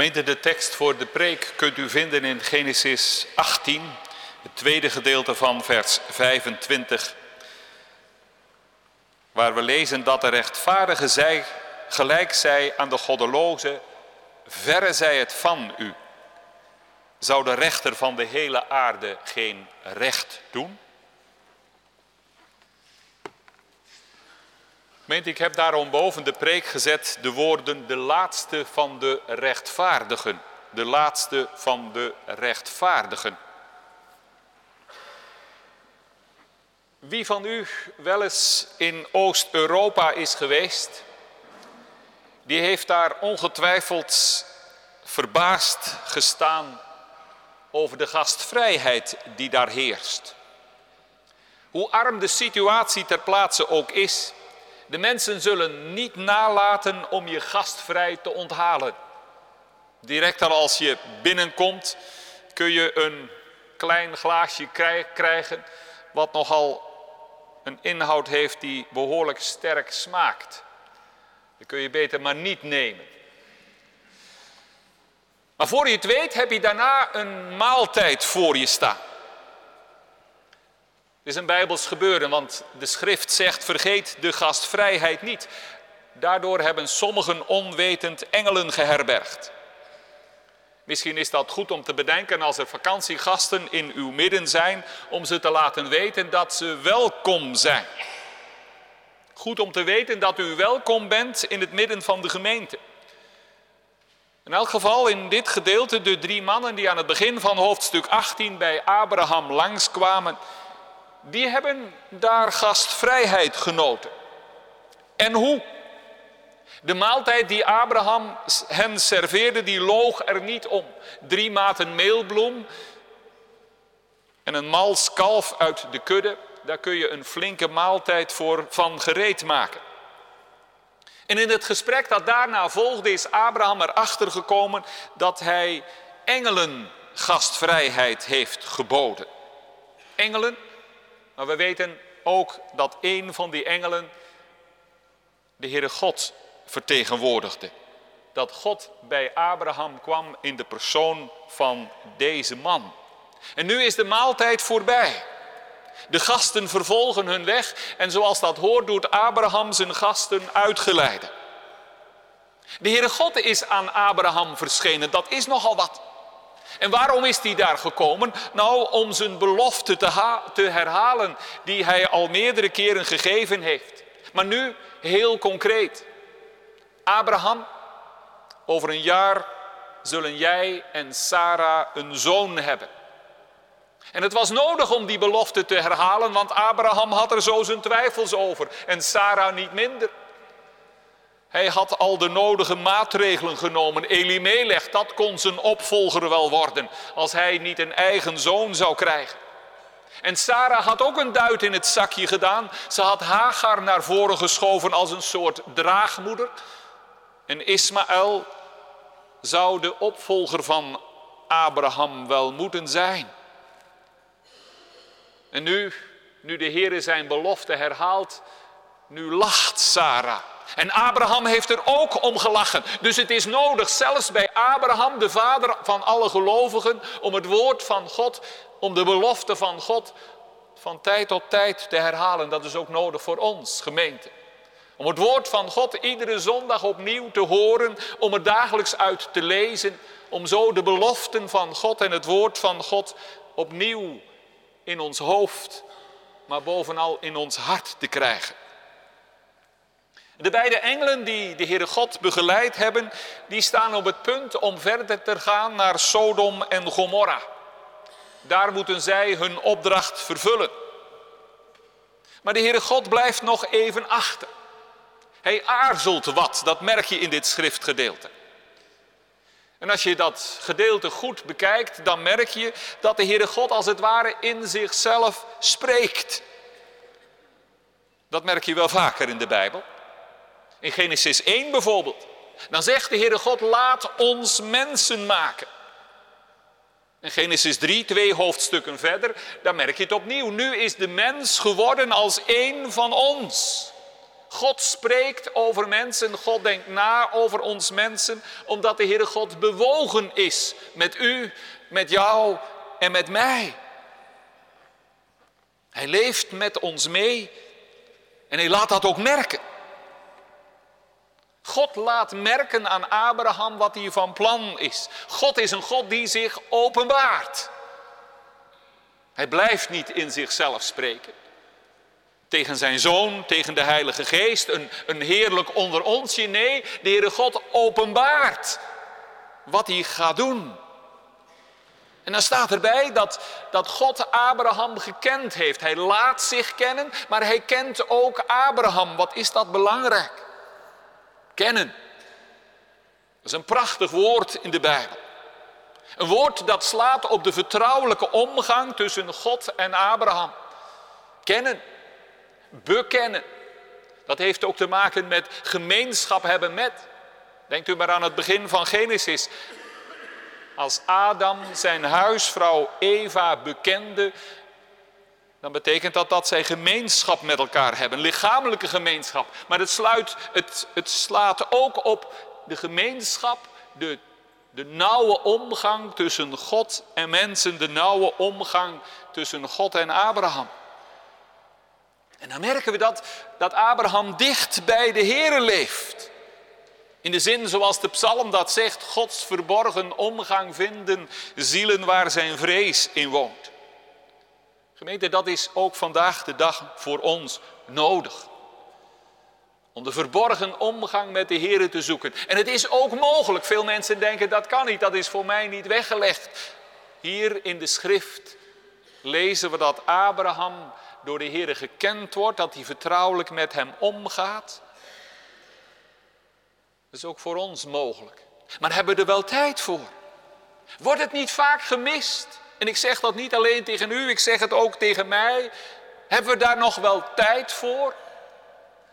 Gemeente, de tekst voor de preek kunt u vinden in Genesis 18, het tweede gedeelte van vers 25, waar we lezen dat de rechtvaardige zij, gelijk zij aan de goddeloze, verre zij het van u. Zou de rechter van de hele aarde geen recht doen? Ik heb daarom boven de preek gezet de woorden de laatste van de rechtvaardigen. De laatste van de rechtvaardigen. Wie van u wel eens in Oost-Europa is geweest, die heeft daar ongetwijfeld verbaasd gestaan over de gastvrijheid die daar heerst. Hoe arm de situatie ter plaatse ook is, de mensen zullen niet nalaten om je gastvrij te onthalen. Direct al als je binnenkomt kun je een klein glaasje krijgen wat nogal een inhoud heeft die behoorlijk sterk smaakt. Dat kun je beter maar niet nemen. Maar voor je het weet heb je daarna een maaltijd voor je staan. Is een bijbels gebeuren, want de schrift zegt vergeet de gastvrijheid niet. Daardoor hebben sommigen onwetend engelen geherbergd. Misschien is dat goed om te bedenken als er vakantiegasten in uw midden zijn, om ze te laten weten dat ze welkom zijn. Goed om te weten dat u welkom bent in het midden van de gemeente. In elk geval in dit gedeelte de drie mannen die aan het begin van hoofdstuk 18 bij Abraham langskwamen, die hebben daar gastvrijheid genoten. En hoe? De maaltijd die Abraham hen serveerde, die loog er niet om. Drie maten meelbloem en een mals kalf uit de kudde, daar kun je een flinke maaltijd voor van gereed maken. En in het gesprek dat daarna volgde is Abraham erachter gekomen dat hij engelen gastvrijheid heeft geboden. Engelen, maar we weten ook dat een van die engelen de Heere God vertegenwoordigde. Dat God bij Abraham kwam in de persoon van deze man. En nu is de maaltijd voorbij. De gasten vervolgen hun weg en zoals dat hoort doet Abraham zijn gasten uitgeleiden. De Heere God is aan Abraham verschenen, dat is nogal wat. En waarom is hij daar gekomen? Nou, om zijn belofte te, te herhalen die hij al meerdere keren gegeven heeft. Maar nu heel concreet. Abraham, over een jaar zullen jij en Sarah een zoon hebben. En het was nodig om die belofte te herhalen, want Abraham had er zo zijn twijfels over en Sarah niet minder. Hij had al de nodige maatregelen genomen. Elimelech, dat kon zijn opvolger wel worden, als hij niet een eigen zoon zou krijgen. En Sarah had ook een duit in het zakje gedaan. Ze had Hagar naar voren geschoven als een soort draagmoeder. En Ismaël zou de opvolger van Abraham wel moeten zijn. En nu, nu de Heer zijn belofte herhaalt, nu lacht Sarah. En Abraham heeft er ook om gelachen. Dus het is nodig, zelfs bij Abraham, de vader van alle gelovigen, om het woord van God, om de belofte van God van tijd tot tijd te herhalen. Dat is ook nodig voor ons, gemeente. Om het woord van God iedere zondag opnieuw te horen, om het dagelijks uit te lezen, om zo de beloften van God en het woord van God opnieuw in ons hoofd, maar bovenal in ons hart te krijgen. De beide engelen die de Heere God begeleid hebben, die staan op het punt om verder te gaan naar Sodom en Gomorra. Daar moeten zij hun opdracht vervullen. Maar de Heere God blijft nog even achter. Hij aarzelt wat, dat merk je in dit schriftgedeelte. En als je dat gedeelte goed bekijkt, dan merk je dat de Heere God als het ware in zichzelf spreekt. Dat merk je wel vaker in de Bijbel. In Genesis 1 bijvoorbeeld. Dan zegt de Heere God, laat ons mensen maken. In Genesis 3, twee hoofdstukken verder, dan merk je het opnieuw. Nu is de mens geworden als één van ons. God spreekt over mensen, God denkt na over ons mensen, omdat de Heere God bewogen is met u, met jou en met mij. Hij leeft met ons mee en hij laat dat ook merken. God laat merken aan Abraham wat hij van plan is. God is een God die zich openbaart. Hij blijft niet in zichzelf spreken. Tegen zijn zoon, tegen de Heilige Geest, een, een heerlijk onder onsje. Nee, de Heere God openbaart wat hij gaat doen. En dan staat erbij dat, dat God Abraham gekend heeft. Hij laat zich kennen, maar hij kent ook Abraham. Wat is dat belangrijk? Kennen. Dat is een prachtig woord in de Bijbel. Een woord dat slaat op de vertrouwelijke omgang tussen God en Abraham. Kennen, bekennen. Dat heeft ook te maken met gemeenschap hebben met. Denkt u maar aan het begin van Genesis. Als Adam zijn huisvrouw Eva bekende, dan betekent dat dat zij gemeenschap met elkaar hebben, lichamelijke gemeenschap. Maar het, sluit, het, het slaat ook op de gemeenschap, de, de nauwe omgang tussen God en mensen, de nauwe omgang tussen God en Abraham. En dan merken we dat, dat Abraham dicht bij de Here leeft. In de zin zoals de psalm dat zegt, Gods verborgen omgang vinden zielen waar zijn vrees in woont. Gemeente, dat is ook vandaag de dag voor ons nodig. Om de verborgen omgang met de Heer te zoeken. En het is ook mogelijk. Veel mensen denken dat kan niet, dat is voor mij niet weggelegd. Hier in de schrift lezen we dat Abraham door de Heer gekend wordt, dat hij vertrouwelijk met hem omgaat. Dat is ook voor ons mogelijk. Maar hebben we er wel tijd voor? Wordt het niet vaak gemist? En ik zeg dat niet alleen tegen u, ik zeg het ook tegen mij. Hebben we daar nog wel tijd voor?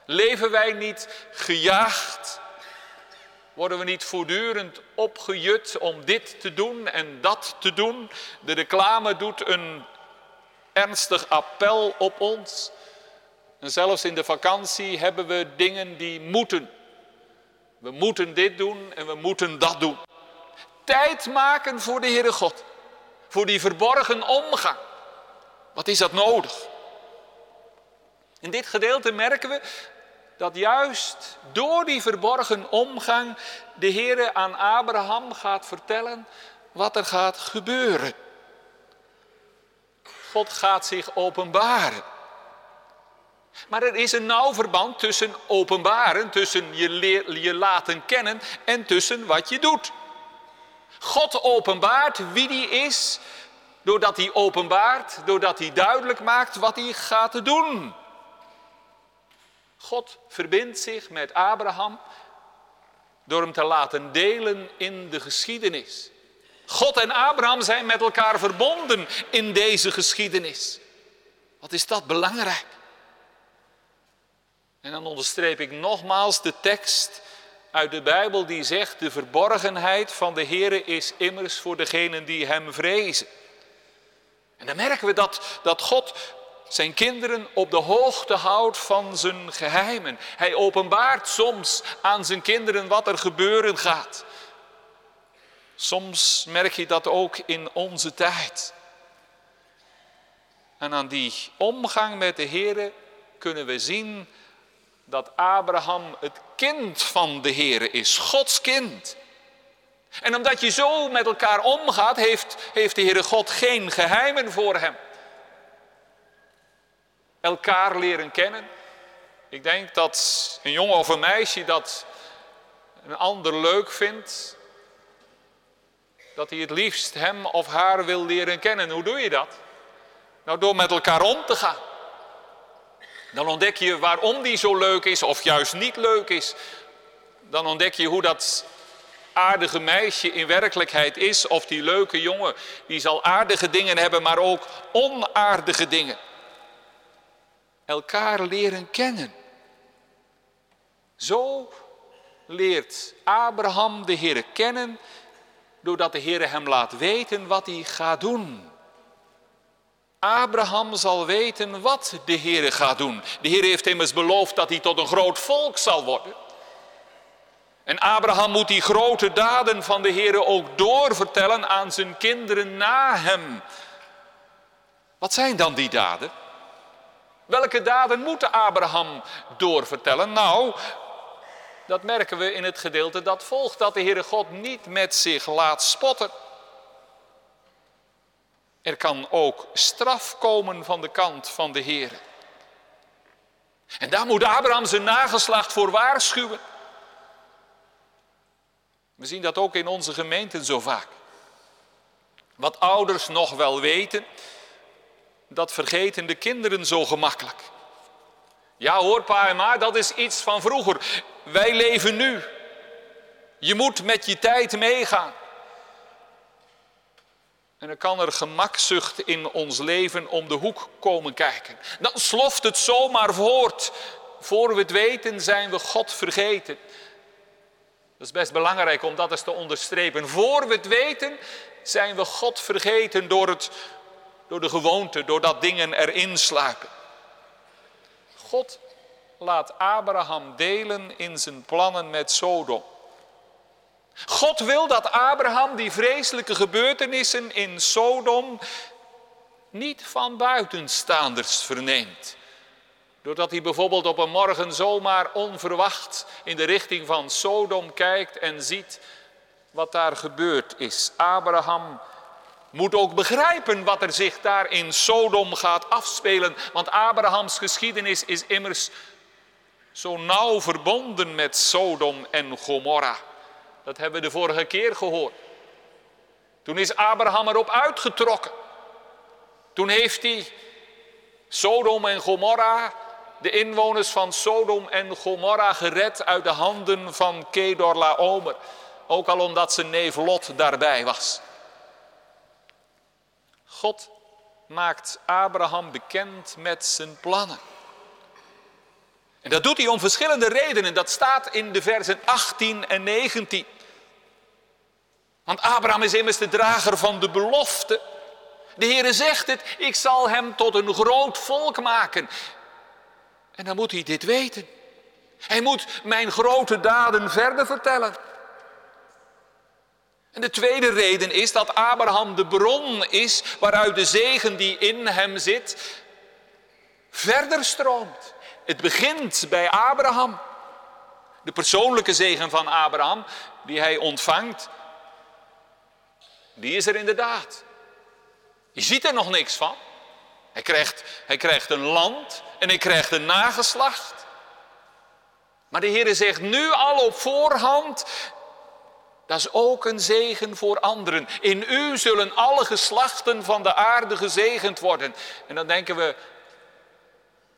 Leven wij niet gejaagd? Worden we niet voortdurend opgejut om dit te doen en dat te doen? De reclame doet een ernstig appel op ons. En zelfs in de vakantie hebben we dingen die moeten. We moeten dit doen en we moeten dat doen. Tijd maken voor de Heere God. Voor die verborgen omgang. Wat is dat nodig? In dit gedeelte merken we dat juist door die verborgen omgang de Heere aan Abraham gaat vertellen wat er gaat gebeuren. God gaat zich openbaren. Maar er is een nauw verband tussen openbaren, tussen je, je laten kennen en tussen wat je doet. God openbaart wie die is, doordat hij openbaart, doordat hij duidelijk maakt wat hij gaat doen. God verbindt zich met Abraham door hem te laten delen in de geschiedenis. God en Abraham zijn met elkaar verbonden in deze geschiedenis. Wat is dat belangrijk? En dan onderstreep ik nogmaals de tekst uit de Bijbel die zegt, de verborgenheid van de Heere is immers voor degenen die Hem vrezen. En dan merken we dat, dat God zijn kinderen op de hoogte houdt van zijn geheimen. Hij openbaart soms aan zijn kinderen wat er gebeuren gaat. Soms merk je dat ook in onze tijd. En aan die omgang met de Heere kunnen we zien dat Abraham het kind van de Heer is, Gods kind. En omdat je zo met elkaar omgaat, heeft, heeft de Heere God geen geheimen voor hem. Elkaar leren kennen. Ik denk dat een jongen of een meisje dat een ander leuk vindt, dat hij het liefst hem of haar wil leren kennen. Hoe doe je dat? Nou, door met elkaar om te gaan. Dan ontdek je waarom die zo leuk is of juist niet leuk is. Dan ontdek je hoe dat aardige meisje in werkelijkheid is. Of die leuke jongen, die zal aardige dingen hebben, maar ook onaardige dingen. Elkaar leren kennen. Zo leert Abraham de Heer kennen, doordat de Heer hem laat weten wat hij gaat doen. Abraham zal weten wat de Heer gaat doen. De Heer heeft immers beloofd dat hij tot een groot volk zal worden. En Abraham moet die grote daden van de Heer ook doorvertellen aan zijn kinderen na hem. Wat zijn dan die daden? Welke daden moet Abraham doorvertellen? Nou, dat merken we in het gedeelte dat volgt, dat de Heere God niet met zich laat spotten. Er kan ook straf komen van de kant van de Heer. En daar moet Abraham zijn nageslacht voor waarschuwen. We zien dat ook in onze gemeenten zo vaak. Wat ouders nog wel weten, dat vergeten de kinderen zo gemakkelijk. Ja hoor, pa en ma, dat is iets van vroeger. Wij leven nu. Je moet met je tijd meegaan. En dan kan er gemakzucht in ons leven om de hoek komen kijken. Dan sloft het zomaar voort. Voor we het weten zijn we God vergeten. Dat is best belangrijk om dat eens te onderstrepen. Voor we het weten zijn we God vergeten door, het, door de gewoonte, doordat dingen erin sluipen. God laat Abraham delen in zijn plannen met Sodom. God wil dat Abraham die vreselijke gebeurtenissen in Sodom niet van buitenstaanders verneemt. Doordat hij bijvoorbeeld op een morgen zomaar onverwacht in de richting van Sodom kijkt en ziet wat daar gebeurd is. Abraham moet ook begrijpen wat er zich daar in Sodom gaat afspelen. Want Abrahams geschiedenis is immers zo nauw verbonden met Sodom en Gomorra. Dat hebben we de vorige keer gehoord. Toen is Abraham erop uitgetrokken. Toen heeft hij Sodom en Gomorra, de inwoners van Sodom en Gomorra gered uit de handen van Kedor Laomer. Ook al omdat zijn neef Lot daarbij was. God maakt Abraham bekend met zijn plannen. En dat doet hij om verschillende redenen. Dat staat in de versen 18 en 19. Want Abraham is immers de drager van de belofte. De Heere zegt het, ik zal hem tot een groot volk maken. En dan moet hij dit weten. Hij moet mijn grote daden verder vertellen. En de tweede reden is dat Abraham de bron is waaruit de zegen die in hem zit verder stroomt. Het begint bij Abraham. De persoonlijke zegen van Abraham, die hij ontvangt, die is er inderdaad. Je ziet er nog niks van. Hij krijgt, hij krijgt een land en hij krijgt een nageslacht. Maar de Heer zegt nu al op voorhand, dat is ook een zegen voor anderen. In u zullen alle geslachten van de aarde gezegend worden. En dan denken we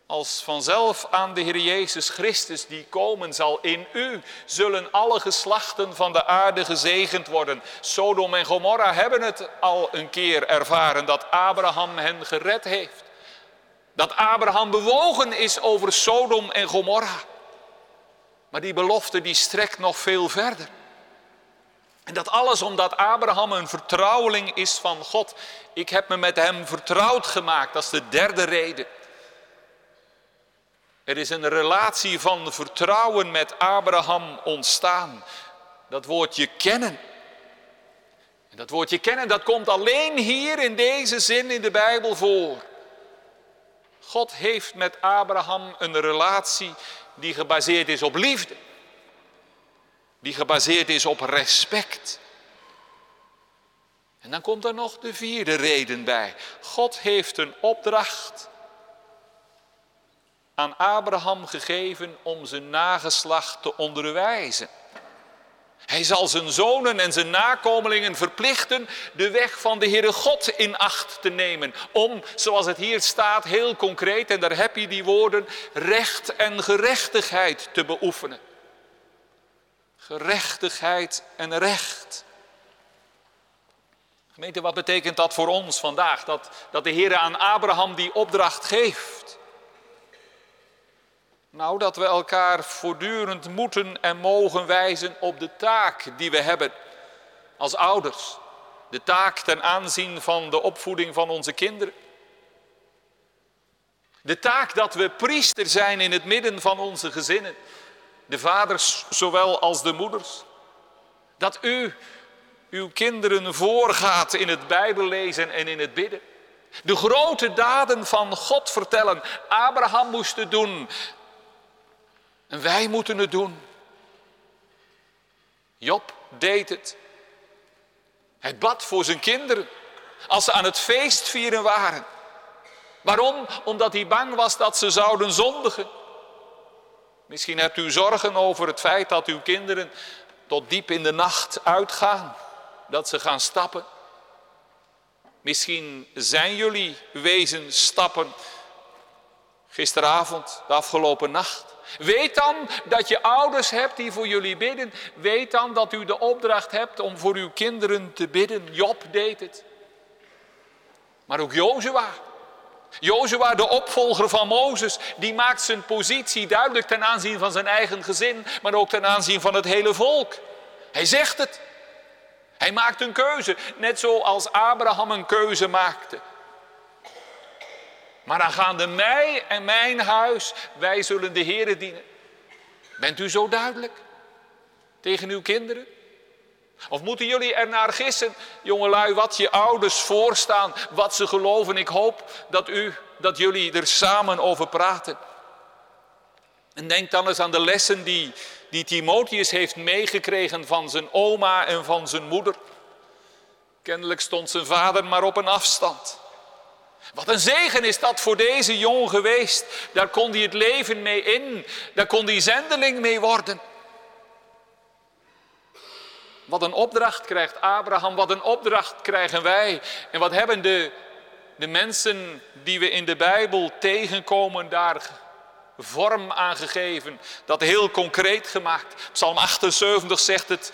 als vanzelf aan de Heer Jezus Christus die komen zal. In u zullen alle geslachten van de aarde gezegend worden. Sodom en Gomorra hebben het al een keer ervaren dat Abraham hen gered heeft. Dat Abraham bewogen is over Sodom en Gomorra. Maar die belofte die strekt nog veel verder. En dat alles omdat Abraham een vertrouweling is van God. Ik heb me met hem vertrouwd gemaakt, dat is de derde reden. Er is een relatie van vertrouwen met Abraham ontstaan. Dat woordje kennen. En dat woordje kennen, dat komt alleen hier in deze zin in de Bijbel voor. God heeft met Abraham een relatie die gebaseerd is op liefde. Die gebaseerd is op respect. En dan komt er nog de vierde reden bij. God heeft een opdracht aan Abraham gegeven om zijn nageslacht te onderwijzen. Hij zal zijn zonen en zijn nakomelingen verplichten de weg van de Heere God in acht te nemen. Om, zoals het hier staat, heel concreet, en daar heb je die woorden, recht en gerechtigheid te beoefenen. Gerechtigheid en recht. Gemeente, wat betekent dat voor ons vandaag? Dat, dat de Heer aan Abraham die opdracht geeft. Nou, dat we elkaar voortdurend moeten en mogen wijzen op de taak die we hebben als ouders. De taak ten aanzien van de opvoeding van onze kinderen. De taak dat we priester zijn in het midden van onze gezinnen. De vaders zowel als de moeders. Dat u uw kinderen voorgaat in het Bijbellezen en in het bidden. De grote daden van God vertellen. Abraham moest het doen. En wij moeten het doen. Job deed het. Hij bad voor zijn kinderen als ze aan het feest vieren waren. Waarom? Omdat hij bang was dat ze zouden zondigen. Misschien hebt u zorgen over het feit dat uw kinderen tot diep in de nacht uitgaan, dat ze gaan stappen. Misschien zijn jullie wezen stappen gisteravond, de afgelopen nacht. Weet dan dat je ouders hebt die voor jullie bidden. Weet dan dat u de opdracht hebt om voor uw kinderen te bidden. Job deed het. Maar ook Jozua. Jozua, de opvolger van Mozes, die maakt zijn positie duidelijk ten aanzien van zijn eigen gezin, maar ook ten aanzien van het hele volk. Hij zegt het. Hij maakt een keuze, net zoals Abraham een keuze maakte. Maar aangaande mij en mijn huis, wij zullen de Here dienen. Bent u zo duidelijk tegen uw kinderen? Of moeten jullie er naar gissen, jongelui, wat je ouders voorstaan, wat ze geloven? Ik hoop dat, u, dat jullie er samen over praten. En denk dan eens aan de lessen die, die Timotheus heeft meegekregen van zijn oma en van zijn moeder. Kennelijk stond zijn vader maar op een afstand. Wat een zegen is dat voor deze jongen geweest. Daar kon hij het leven mee in. Daar kon hij zendeling mee worden. Wat een opdracht krijgt Abraham, wat een opdracht krijgen wij. En wat hebben de, de mensen die we in de Bijbel tegenkomen daar vorm aangegeven, dat heel concreet gemaakt. Psalm 78 zegt het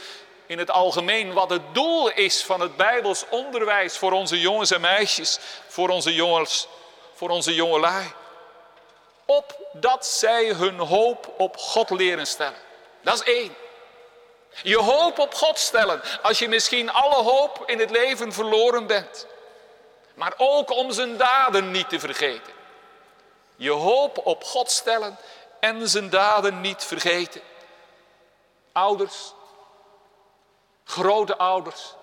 in het algemeen wat het doel is van het Bijbels onderwijs voor onze jongens en meisjes, voor onze jongens, voor onze jongelui. Opdat zij hun hoop op God leren stellen. Dat is één. Je hoop op God stellen als je misschien alle hoop in het leven verloren bent. Maar ook om zijn daden niet te vergeten. Je hoop op God stellen en zijn daden niet vergeten. Ouders, grote ouders,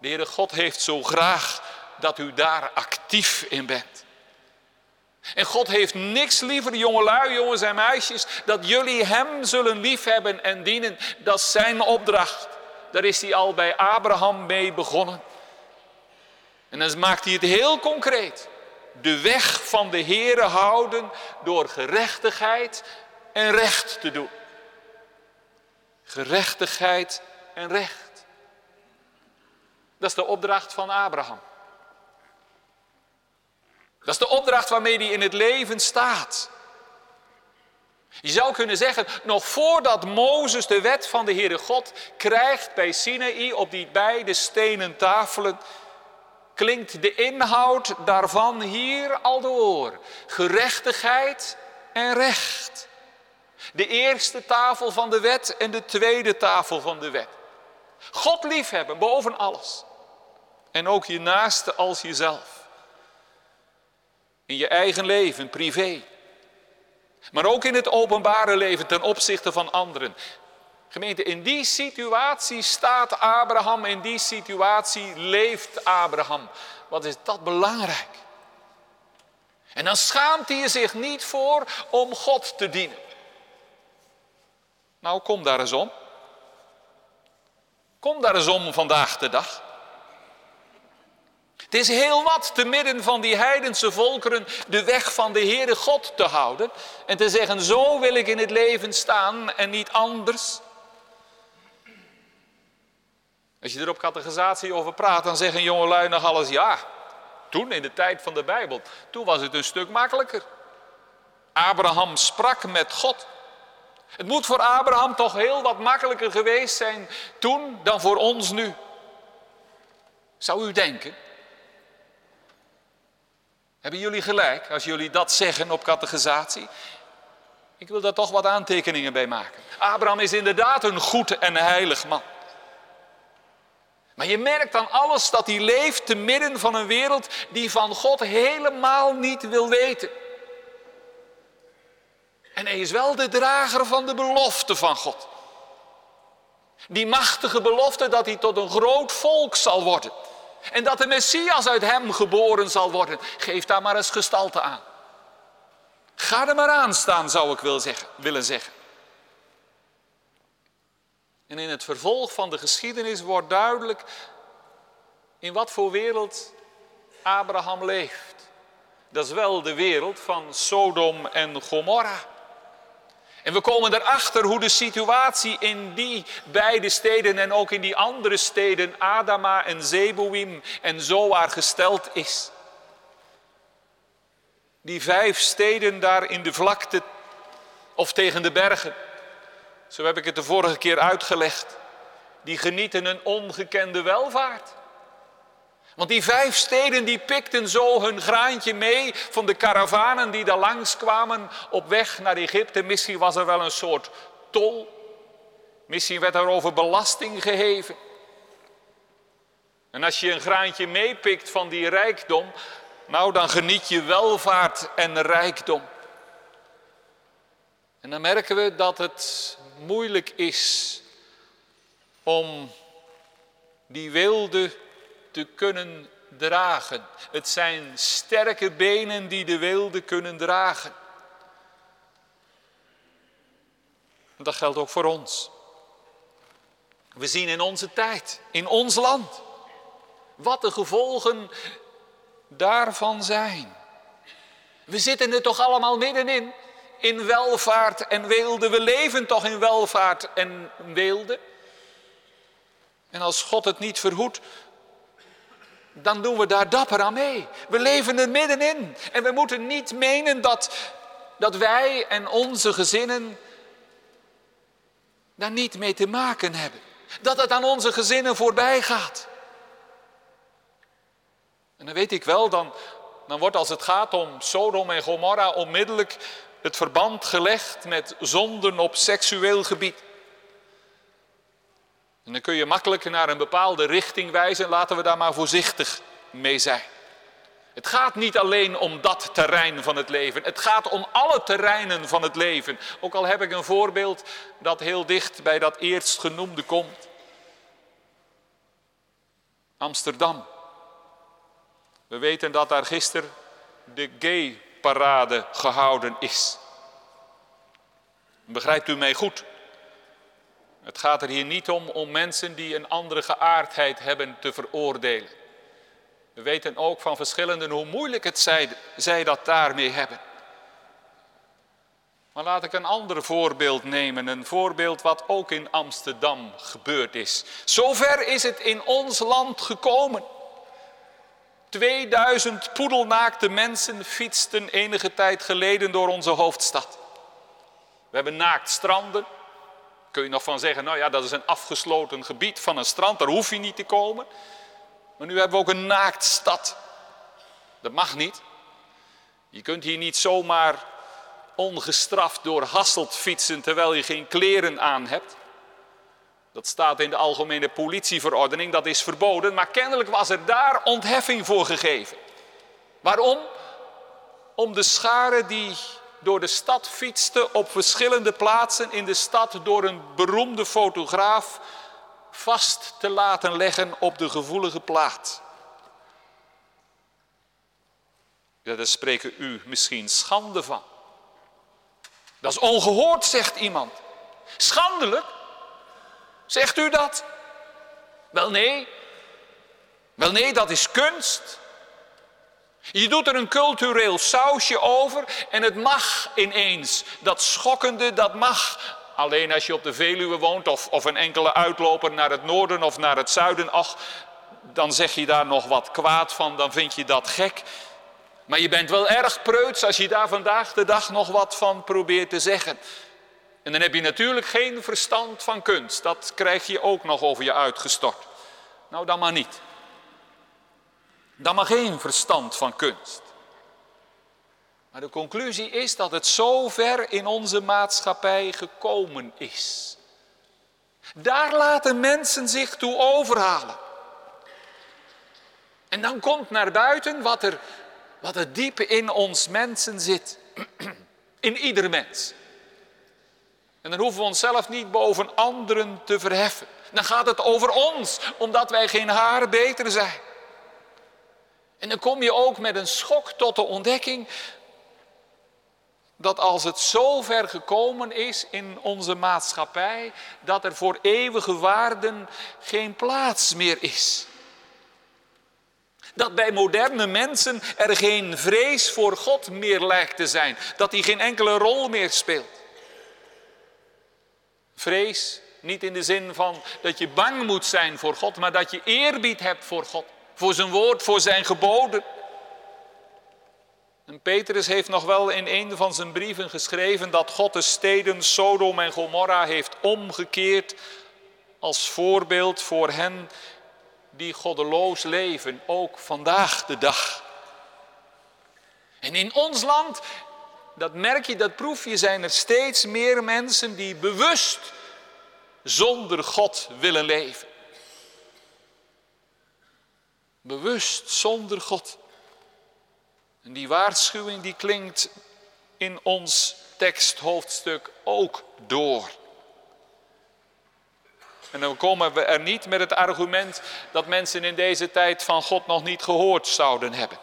de Heere God heeft zo graag dat u daar actief in bent. En God heeft niks liever, jongelui, jongens en meisjes, dat jullie Hem zullen liefhebben en dienen. Dat is zijn opdracht. Daar is hij al bij Abraham mee begonnen. En dan maakt hij het heel concreet. De weg van de Heere houden door gerechtigheid en recht te doen. Gerechtigheid en recht. Dat is de opdracht van Abraham. Dat is de opdracht waarmee hij in het leven staat. Je zou kunnen zeggen, nog voordat Mozes de wet van de Heere God krijgt bij Sinaï op die beide stenen tafelen, klinkt de inhoud daarvan hier al door. Gerechtigheid en recht. De eerste tafel van de wet en de tweede tafel van de wet. God liefhebben boven alles. En ook je naaste als jezelf. In je eigen leven, privé. Maar ook in het openbare leven ten opzichte van anderen. Gemeente, in die situatie staat Abraham, in die situatie leeft Abraham. Wat is dat belangrijk? En dan schaamt hij zich niet voor om God te dienen. Nou, kom daar eens om. Kom daar eens om vandaag de dag. Het is heel wat te midden van die heidense volkeren de weg van de Heere God te houden en te zeggen, zo wil ik in het leven staan en niet anders. Als je er op categorisatie over praat, dan zeggen jongelui nog alles ja. Toen, in de tijd van de Bijbel, toen was het een stuk makkelijker. Abraham sprak met God. Het moet voor Abraham toch heel wat makkelijker geweest zijn toen dan voor ons nu. Zou u denken? Hebben jullie gelijk als jullie dat zeggen op categorisatie? Ik wil daar toch wat aantekeningen bij maken. Abraham is inderdaad een goed en heilig man. Maar je merkt aan alles dat hij leeft te midden van een wereld die van God helemaal niet wil weten. En hij is wel de drager van de belofte van God. Die machtige belofte dat hij tot een groot volk zal worden. En dat de Messias uit hem geboren zal worden. Geef daar maar eens gestalte aan. Ga er maar aan staan, zou ik willen zeggen. En in het vervolg van de geschiedenis wordt duidelijk in wat voor wereld Abraham leeft. Dat is wel de wereld van Sodom en Gomorra. En we komen erachter hoe de situatie in die beide steden en ook in die andere steden, Adama en Zeboim en Zoar, gesteld is. Die vijf steden daar in de vlakte of tegen de bergen, zo heb ik het de vorige keer uitgelegd, die genieten een ongekende welvaart. Want die vijf steden die pikten zo hun graantje mee van de karavanen die daar langskwamen op weg naar Egypte. Misschien was er wel een soort tol. Misschien werd er over belasting geheven. En als je een graantje meepikt van die rijkdom, nou dan geniet je welvaart en rijkdom. En dan merken we dat het moeilijk is om die wilde te kunnen dragen. Het zijn sterke benen die de wilde kunnen dragen. Dat geldt ook voor ons. We zien in onze tijd, in ons land, wat de gevolgen daarvan zijn. We zitten er toch allemaal middenin, in welvaart en weelde. We leven toch in welvaart en weelde. En als God het niet verhoedt, dan doen we daar dapper aan mee. We leven er middenin. En we moeten niet menen dat, dat wij en onze gezinnen daar niet mee te maken hebben. Dat het aan onze gezinnen voorbij gaat. En dan weet ik wel, dan, dan wordt als het gaat om Sodom en Gomorra onmiddellijk het verband gelegd met zonden op seksueel gebied. En dan kun je makkelijk naar een bepaalde richting wijzen. Laten we daar maar voorzichtig mee zijn. Het gaat niet alleen om dat terrein van het leven. Het gaat om alle terreinen van het leven. Ook al heb ik een voorbeeld dat heel dicht bij dat eerst genoemde komt. Amsterdam. We weten dat daar gisteren de gay-parade gehouden is. Begrijpt u mij goed? Het gaat er hier niet om om mensen die een andere geaardheid hebben te veroordelen. We weten ook van verschillenden hoe moeilijk het zij, zij dat daarmee hebben. Maar laat ik een ander voorbeeld nemen, een voorbeeld wat ook in Amsterdam gebeurd is. Zover is het in ons land gekomen. 2000 poedelnaakte mensen fietsten enige tijd geleden door onze hoofdstad. We hebben naakt stranden, kun je nog van zeggen, nou ja, dat is een afgesloten gebied van een strand, daar hoef je niet te komen. Maar nu hebben we ook een naaktstad. Dat mag niet. Je kunt hier niet zomaar ongestraft door Hasselt fietsen terwijl je geen kleren aan hebt. Dat staat in de algemene politieverordening, dat is verboden. Maar kennelijk was er daar ontheffing voor gegeven. Waarom? Om de scharen die door de stad fietste op verschillende plaatsen in de stad door een beroemde fotograaf vast te laten leggen op de gevoelige plaat. Ja, daar spreken u misschien schande van. Dat is ongehoord, zegt iemand. Schandelijk? Zegt u dat? Wel nee. Wel nee, dat is kunst. Je doet er een cultureel sausje over en het mag ineens. Dat schokkende, dat mag. Alleen als je op de Veluwe woont of, of een enkele uitloper naar het noorden of naar het zuiden, ach, dan zeg je daar nog wat kwaad van, dan vind je dat gek. Maar je bent wel erg preuts als je daar vandaag de dag nog wat van probeert te zeggen. En dan heb je natuurlijk geen verstand van kunst. Dat krijg je ook nog over je uitgestort. Nou, dan maar niet. Dan maar geen verstand van kunst. Maar de conclusie is dat het zo ver in onze maatschappij gekomen is. Daar laten mensen zich toe overhalen. En dan komt naar buiten wat er, wat er diep in ons mensen zit. In ieder mens. En dan hoeven we onszelf niet boven anderen te verheffen. Dan gaat het over ons, omdat wij geen haar beter zijn. En dan kom je ook met een schok tot de ontdekking dat als het zo ver gekomen is in onze maatschappij, dat er voor eeuwige waarden geen plaats meer is. Dat bij moderne mensen er geen vrees voor God meer lijkt te zijn, dat die geen enkele rol meer speelt. Vrees niet in de zin van dat je bang moet zijn voor God, maar dat je eerbied hebt voor God, voor zijn woord, voor zijn geboden. En Petrus heeft nog wel in een van zijn brieven geschreven dat God de steden Sodom en Gomorra heeft omgekeerd als voorbeeld voor hen die goddeloos leven, ook vandaag de dag. En in ons land, dat merk je, dat proef je, zijn er steeds meer mensen die bewust zonder God willen leven. Bewust zonder God. En die waarschuwing die klinkt in ons teksthoofdstuk ook door. En dan komen we er niet met het argument dat mensen in deze tijd van God nog niet gehoord zouden hebben.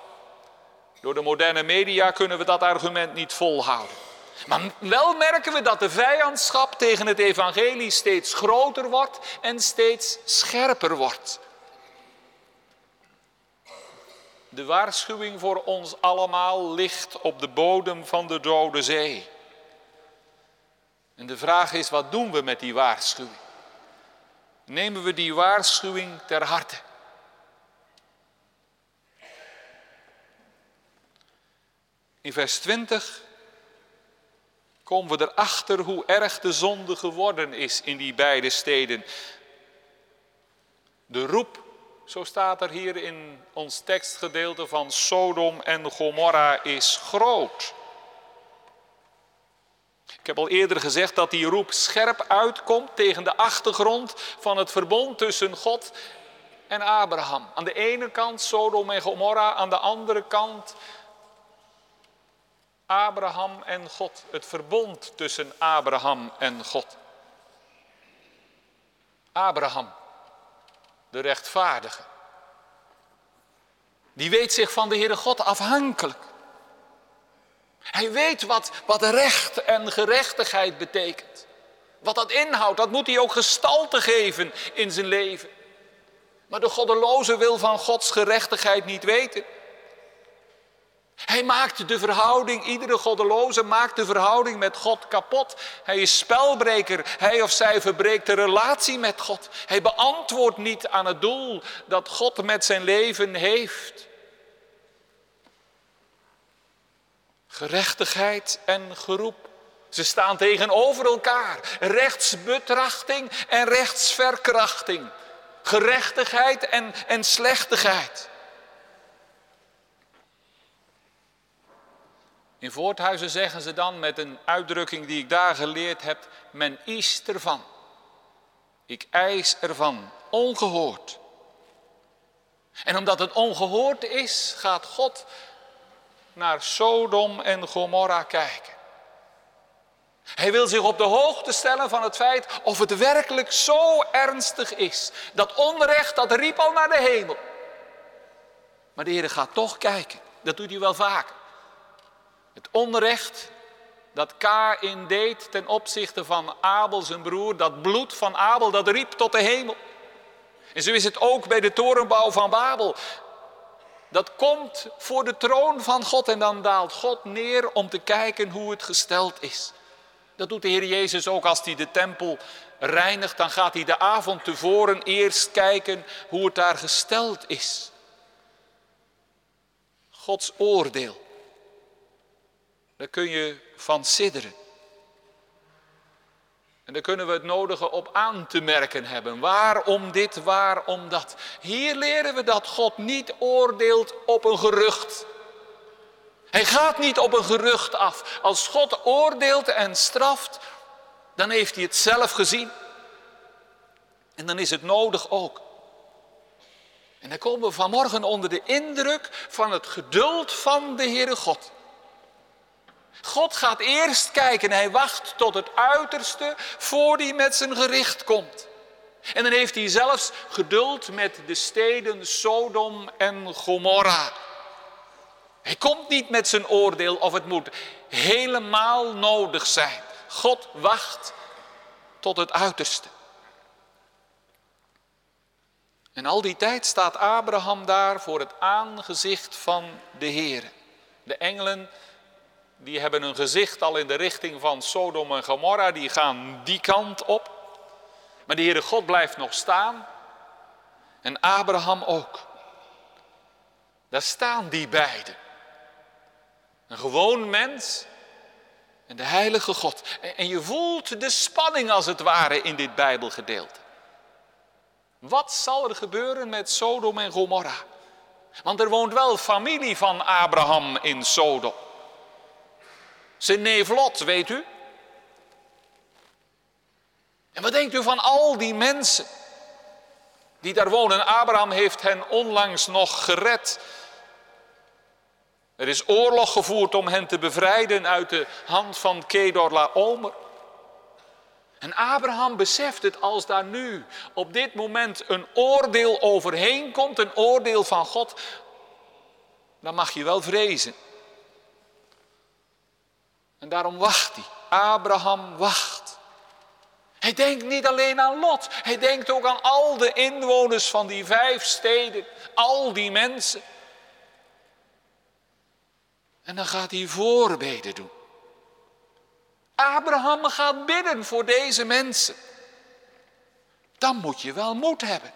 Door de moderne media kunnen we dat argument niet volhouden. Maar wel merken we dat de vijandschap tegen het evangelie steeds groter wordt en steeds scherper wordt. De waarschuwing voor ons allemaal ligt op de bodem van de Dode Zee. En de vraag is, wat doen we met die waarschuwing? Nemen we die waarschuwing ter harte? In vers 20 komen we erachter hoe erg de zonde geworden is in die beide steden. De roep, zo staat er hier in ons tekstgedeelte van Sodom en Gomorra, is groot. Ik heb al eerder gezegd dat die roep scherp uitkomt tegen de achtergrond van het verbond tussen God en Abraham. Aan de ene kant Sodom en Gomorra, aan de andere kant Abraham en God. Het verbond tussen Abraham en God. Abraham, de rechtvaardige. Die weet zich van de Heere God afhankelijk. Hij weet wat, wat recht en gerechtigheid betekent. Wat dat inhoudt, dat moet hij ook gestalte geven in zijn leven. Maar de goddeloze wil van Gods gerechtigheid niet weten. Hij maakt de verhouding, iedere goddeloze maakt de verhouding met God kapot. Hij is spelbreker, hij of zij verbreekt de relatie met God. Hij beantwoordt niet aan het doel dat God met zijn leven heeft. Gerechtigheid en geroep. Ze staan tegenover elkaar. Rechtsbetrachting en rechtsverkrachting. Gerechtigheid en, en slechtigheid. In Voorthuizen zeggen ze dan met een uitdrukking die ik daar geleerd heb: men is ervan. Ik eis ervan, ongehoord. En omdat het ongehoord is, gaat God naar Sodom en Gomorra kijken. Hij wil zich op de hoogte stellen van het feit of het werkelijk zo ernstig is. Dat onrecht, dat riep al naar de hemel. Maar de Heer gaat toch kijken. Dat doet hij wel vaker. Het onrecht dat Kain deed ten opzichte van Abel, zijn broer, dat bloed van Abel, dat riep tot de hemel. En zo is het ook bij de torenbouw van Babel. Dat komt voor de troon van God en dan daalt God neer om te kijken hoe het gesteld is. Dat doet de Heer Jezus ook als hij de tempel reinigt. Dan gaat hij de avond tevoren eerst kijken hoe het daar gesteld is. Gods oordeel. Daar kun je van sidderen. En daar kunnen we het nodige op aan te merken hebben. Waarom dit, waarom dat? Hier leren we dat God niet oordeelt op een gerucht. Hij gaat niet op een gerucht af. Als God oordeelt en straft, dan heeft hij het zelf gezien. En dan is het nodig ook. En dan komen we vanmorgen onder de indruk van het geduld van de Heere God. God gaat eerst kijken, hij wacht tot het uiterste voor hij met zijn gericht komt. En dan heeft hij zelfs geduld met de steden Sodom en Gomorra. Hij komt niet met zijn oordeel of het moet helemaal nodig zijn. God wacht tot het uiterste. En al die tijd staat Abraham daar voor het aangezicht van de Heer. De engelen die hebben hun gezicht al in de richting van Sodom en Gomorra, die gaan die kant op. Maar de Heere God blijft nog staan. En Abraham ook. Daar staan die beiden. Een gewoon mens en de heilige God. En je voelt de spanning als het ware in dit Bijbelgedeelte. Wat zal er gebeuren met Sodom en Gomorra? Want er woont wel familie van Abraham in Sodom. Zijn neef Lot, weet u? En wat denkt u van al die mensen die daar wonen? Abraham heeft hen onlangs nog gered. Er is oorlog gevoerd om hen te bevrijden uit de hand van Kedor Laomer. En Abraham beseft het als daar nu op dit moment een oordeel overheen komt, een oordeel van God, dan mag je wel vrezen. En daarom wacht hij. Abraham wacht. Hij denkt niet alleen aan Lot, hij denkt ook aan al de inwoners van die vijf steden, al die mensen. En dan gaat hij voorbeden doen. Abraham gaat bidden voor deze mensen. Dan moet je wel moed hebben.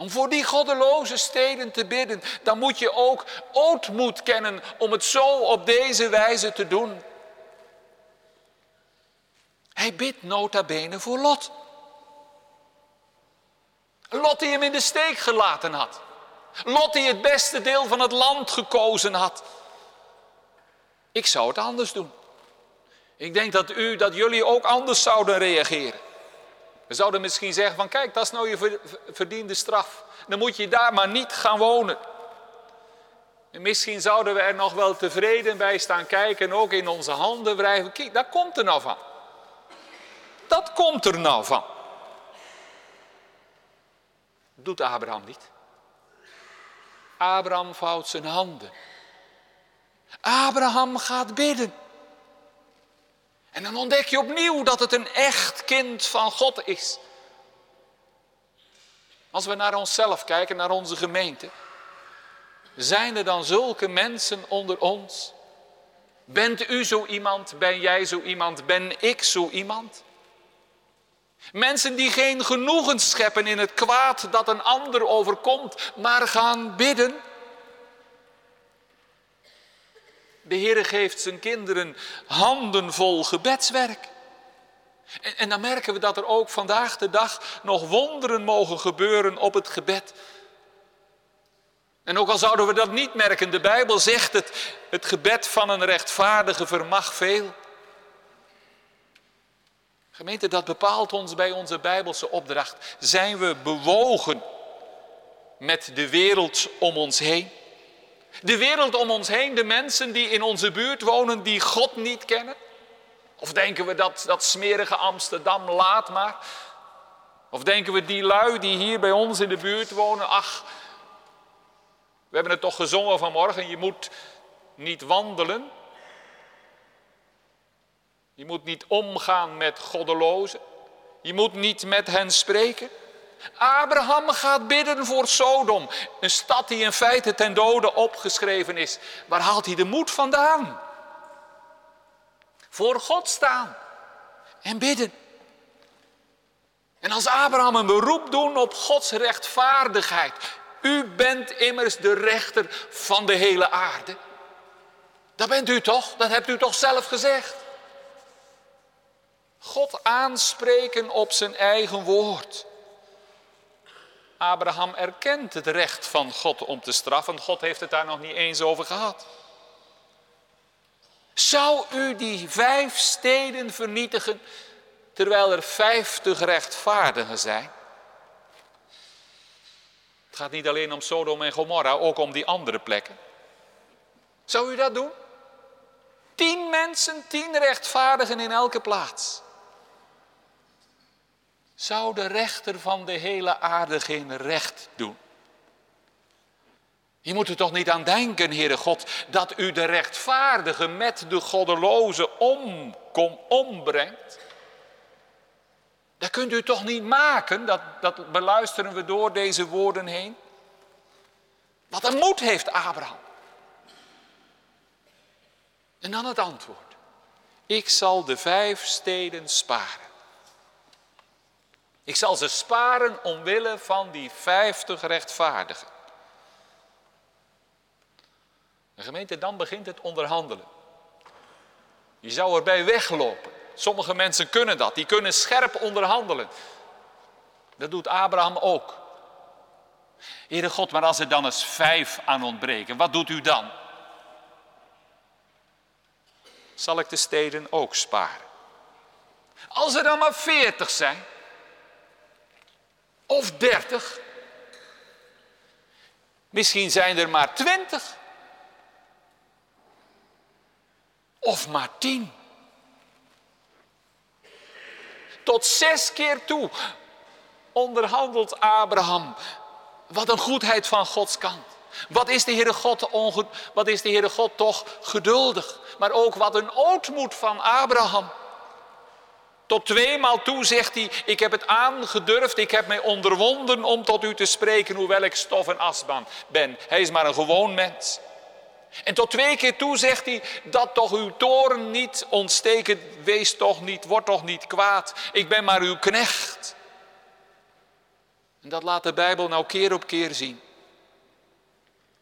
Om voor die goddeloze steden te bidden, dan moet je ook ootmoed kennen om het zo op deze wijze te doen. Hij bidt nota bene voor Lot. Lot die hem in de steek gelaten had. Lot die het beste deel van het land gekozen had. Ik zou het anders doen. Ik denk dat u, dat jullie ook anders zouden reageren. We zouden misschien zeggen van kijk, dat is nou je verdiende straf. Dan moet je daar maar niet gaan wonen. En misschien zouden we er nog wel tevreden bij staan kijken en ook in onze handen wrijven. Kijk, dat komt er nou van. Dat komt er nou van. Doet Abraham niet. Abraham vouwt zijn handen. Abraham gaat bidden. En dan ontdek je opnieuw dat het een echt kind van God is. Als we naar onszelf kijken, naar onze gemeente, zijn er dan zulke mensen onder ons? Bent u zo iemand? Ben jij zo iemand? Ben ik zo iemand? Mensen die geen genoegen scheppen in het kwaad dat een ander overkomt, maar gaan bidden. De Heer geeft zijn kinderen handenvol gebedswerk. En, en, dan merken we dat er ook vandaag de dag nog wonderen mogen gebeuren op het gebed. En ook al zouden we dat niet merken, de Bijbel zegt het, het gebed van een rechtvaardige vermag veel. Gemeente, dat bepaalt ons bij onze Bijbelse opdracht. Zijn we bewogen met de wereld om ons heen? De wereld om ons heen, de mensen die in onze buurt wonen, die God niet kennen? Of denken we dat dat smerige Amsterdam laat maar? Of denken we die lui die hier bij ons in de buurt wonen, ach, we hebben het toch gezongen vanmorgen, je moet niet wandelen. Je moet niet omgaan met goddelozen. Je moet niet met hen spreken. Abraham gaat bidden voor Sodom, een stad die in feite ten dode opgeschreven is. Waar haalt hij de moed vandaan? Voor God staan en bidden. En als Abraham een beroep doen op Gods rechtvaardigheid. U bent immers de rechter van de hele aarde. Dat bent u toch? Dat hebt u toch zelf gezegd? God aanspreken op zijn eigen woord. Abraham erkent het recht van God om te straffen. God heeft het daar nog niet eens over gehad. Zou u die vijf steden vernietigen terwijl er vijftig rechtvaardigen zijn? Het gaat niet alleen om Sodom en Gomorra, ook om die andere plekken. Zou u dat doen? Tien mensen, tien rechtvaardigen in elke plaats. Zou de rechter van de hele aarde geen recht doen? Je moet er toch niet aan denken, Heere God, dat u de rechtvaardige met de goddeloze omkom, ombrengt? Dat kunt u toch niet maken? Dat, dat beluisteren we door deze woorden heen. Wat een moed heeft Abraham. En dan het antwoord. Ik zal de vijf steden sparen. Ik zal ze sparen omwille van die vijftig rechtvaardigen. De gemeente, dan begint het onderhandelen. Je zou erbij weglopen. Sommige mensen kunnen dat, die kunnen scherp onderhandelen. Dat doet Abraham ook. Heere God, maar als er dan eens vijf aan ontbreken, wat doet u dan? Zal ik de steden ook sparen? Als er dan maar veertig zijn, of dertig, misschien zijn er maar twintig, of maar tien. Tot zes keer toe onderhandelt Abraham. Wat een goedheid van Gods kant. Wat is de Heere God, onge... wat is de Heere God toch geduldig. Maar ook wat een ootmoed van Abraham. Tot tweemaal toe zegt hij, ik heb het aangedurfd, ik heb mij onderwonden om tot u te spreken, hoewel ik stof en asbaan ben. Hij is maar een gewoon mens. En tot twee keer toe zegt hij, dat toch uw toren niet ontsteken, wees toch niet, word toch niet kwaad. Ik ben maar uw knecht. En dat laat de Bijbel nou keer op keer zien.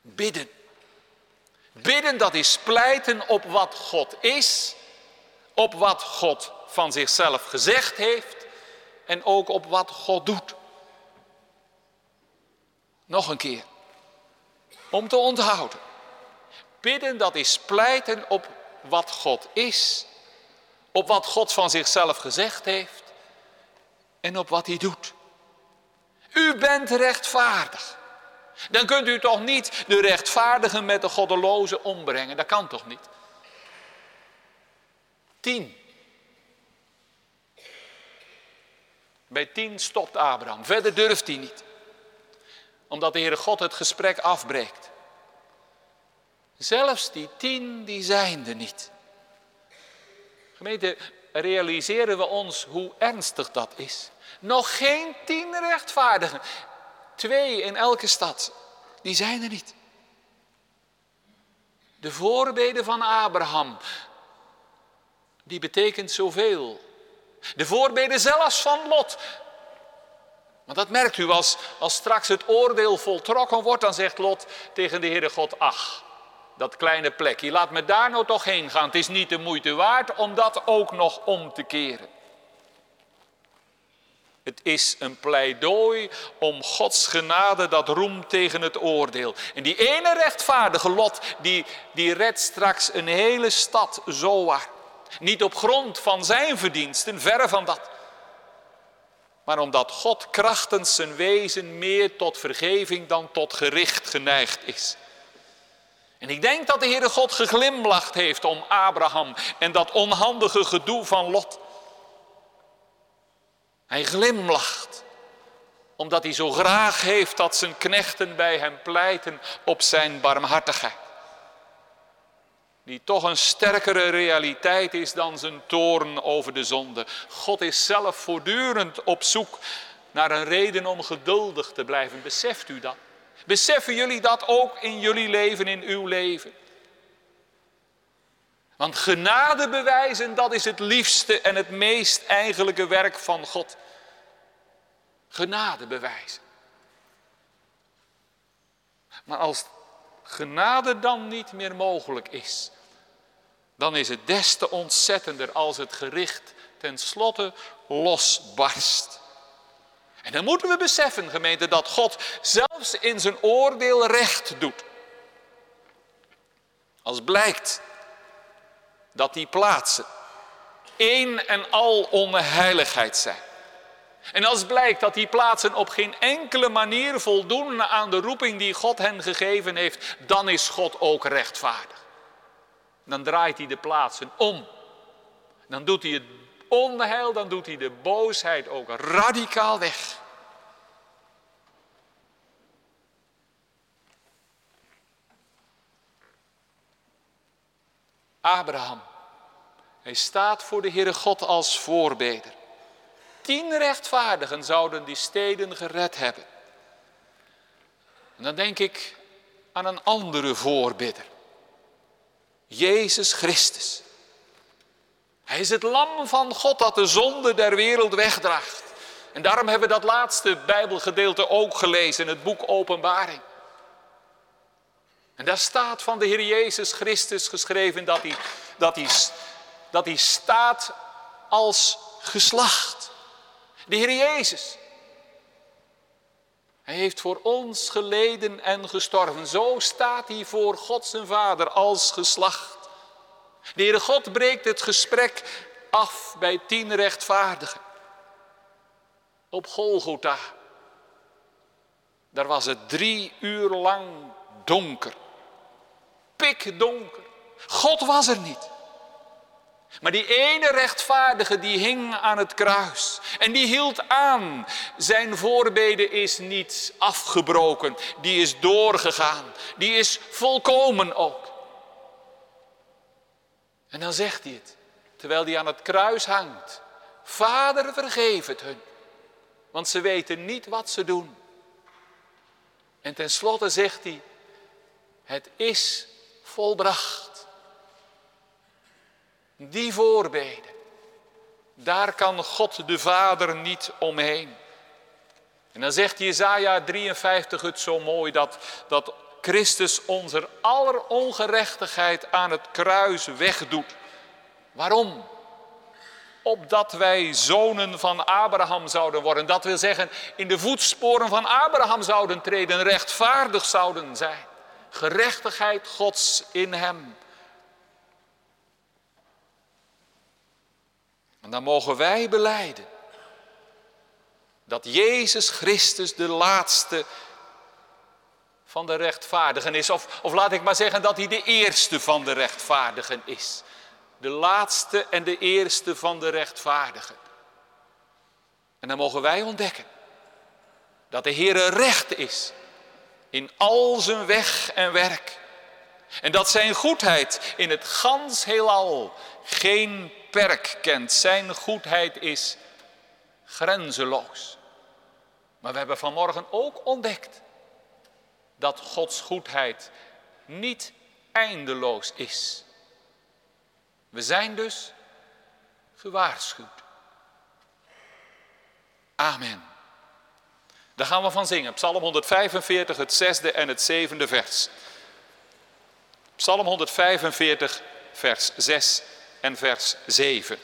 Bidden. Bidden dat is pleiten op wat God is, op wat God van zichzelf gezegd heeft en ook op wat God doet. Nog een keer. Om te onthouden. Bidden, dat is pleiten op wat God is, op wat God van zichzelf gezegd heeft en op wat hij doet. U bent rechtvaardig. Dan kunt u toch niet de rechtvaardigen met de goddeloze ombrengen. Dat kan toch niet? Tien. Bij tien stopt Abraham. Verder durft hij niet. Omdat de Heere God het gesprek afbreekt. Zelfs die tien, die zijn er niet. Gemeente, realiseren we ons hoe ernstig dat is. Nog geen tien rechtvaardigen. Twee in elke stad. Die zijn er niet. De voorbeden van Abraham, die betekent zoveel. De voorbeden zelfs van Lot. Want dat merkt u als, als straks het oordeel voltrokken wordt, dan zegt Lot tegen de Heere God, ach, dat kleine plekje, laat me daar nou toch heen gaan. Het is niet de moeite waard om dat ook nog om te keren. Het is een pleidooi om Gods genade dat roemt tegen het oordeel. En die ene rechtvaardige Lot, die, die redt straks een hele stad zowaar. Niet op grond van zijn verdiensten, verre van dat. Maar omdat God krachtens zijn wezen meer tot vergeving dan tot gericht geneigd is. En ik denk dat de Heere God geglimlacht heeft om Abraham en dat onhandige gedoe van Lot. Hij glimlacht omdat hij zo graag heeft dat zijn knechten bij hem pleiten op zijn barmhartigheid. Die toch een sterkere realiteit is dan zijn toren over de zonde. God is zelf voortdurend op zoek naar een reden om geduldig te blijven. Beseft u dat? Beseffen jullie dat ook in jullie leven, in uw leven? Want genade bewijzen, dat is het liefste en het meest eigenlijke werk van God. Genade bewijzen. Maar als genade dan niet meer mogelijk is, dan is het des te ontzettender als het gericht tenslotte losbarst. En dan moeten we beseffen, gemeente, dat God zelfs in zijn oordeel recht doet. Als blijkt dat die plaatsen één en al onheiligheid zijn. En als blijkt dat die plaatsen op geen enkele manier voldoen aan de roeping die God hen gegeven heeft, dan is God ook rechtvaardig. Dan draait hij de plaatsen om. Dan doet hij het onheil, dan doet hij de boosheid ook radicaal weg. Abraham, hij staat voor de Heere God als voorbeder. Tien rechtvaardigen zouden die steden gered hebben. En dan denk ik aan een andere voorbidder. Jezus Christus. Hij is het lam van God dat de zonde der wereld wegdraagt. En daarom hebben we dat laatste Bijbelgedeelte ook gelezen in het boek Openbaring. En daar staat van de Heer Jezus Christus geschreven dat hij, dat hij, dat hij staat als geslacht. De Heer Jezus. Hij heeft voor ons geleden en gestorven. Zo staat hij voor God zijn Vader als geslacht. De Heere God breekt het gesprek af bij tien rechtvaardigen. Op Golgotha. Daar was het drie uur lang donker. Pikdonker. God was er niet. Maar die ene rechtvaardige die hing aan het kruis en die hield aan. Zijn voorbeden is niet afgebroken, die is doorgegaan, die is volkomen ook. En dan zegt hij het, terwijl hij aan het kruis hangt. Vader, vergeef het hun, want ze weten niet wat ze doen. En tenslotte zegt hij, het is volbracht. Die voorbeden, daar kan God de Vader niet omheen. En dan zegt Jezaja 53 het zo mooi dat, dat Christus onze aller ongerechtigheid aan het kruis wegdoet. Waarom? Opdat wij zonen van Abraham zouden worden. Dat wil zeggen, in de voetsporen van Abraham zouden treden, rechtvaardig zouden zijn. Gerechtigheid Gods in hem. En dan mogen wij beleiden dat Jezus Christus de laatste van de rechtvaardigen is. Of, of laat ik maar zeggen dat hij de eerste van de rechtvaardigen is. De laatste en de eerste van de rechtvaardigen. En dan mogen wij ontdekken dat de Heer recht is in al zijn weg en werk. En dat zijn goedheid in het gans heelal geen perk kent. Zijn goedheid is grenzeloos. Maar we hebben vanmorgen ook ontdekt dat Gods goedheid niet eindeloos is. We zijn dus gewaarschuwd. Amen. Daar gaan we van zingen. Psalm 145, het zesde en het zevende vers. Psalm 145, vers 6 en vers 7.